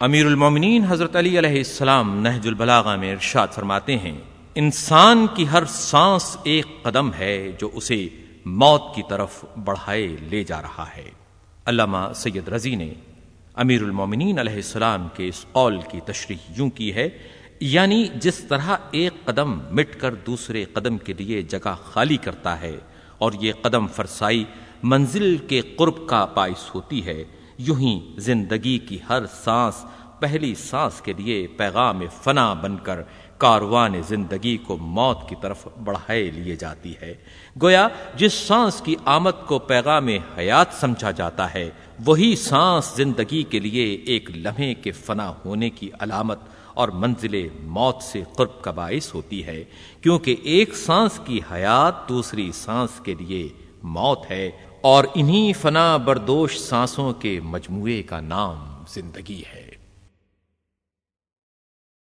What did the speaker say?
امیر المومنین حضرت علی علیہ السلام نہج البلاغہ میں ارشاد فرماتے ہیں، انسان کی ہر سانس ایک قدم ہے جو اسے موت کی طرف بڑھائے لے جا رہا ہے۔ علامہ سید رضی نے امیر المومنین علیہ السلام کے اس قول کی تشریح یوں کی ہے یعنی جس طرح ایک قدم مٹ کر دوسرے قدم کے لیے جگہ خالی کرتا ہے اور یہ قدم فرسائی منزل کے قرب کا باعث ہوتی ہے یوں ہی زندگی کی ہر سانس، پہلی سانس کے لیے پیغام فنا بن کر کاروان زندگی کو موت کی طرف بڑھائے لیے جاتی ہے۔ گویا جس سانس کی آمد کو پیغام حیات سمجھا جاتا ہے، وہی سانس زندگی کے لیے ایک لمحے کے فنا ہونے کی علامت اور منزل موت سے قرب کا باعث ہوتی ہے۔ کیونکہ ایک سانس کی حیات دوسری سانس کے لیے موت ہے اور انہی فنا بردوش سانسوں کے مجموعے کا نام زندگی ہے۔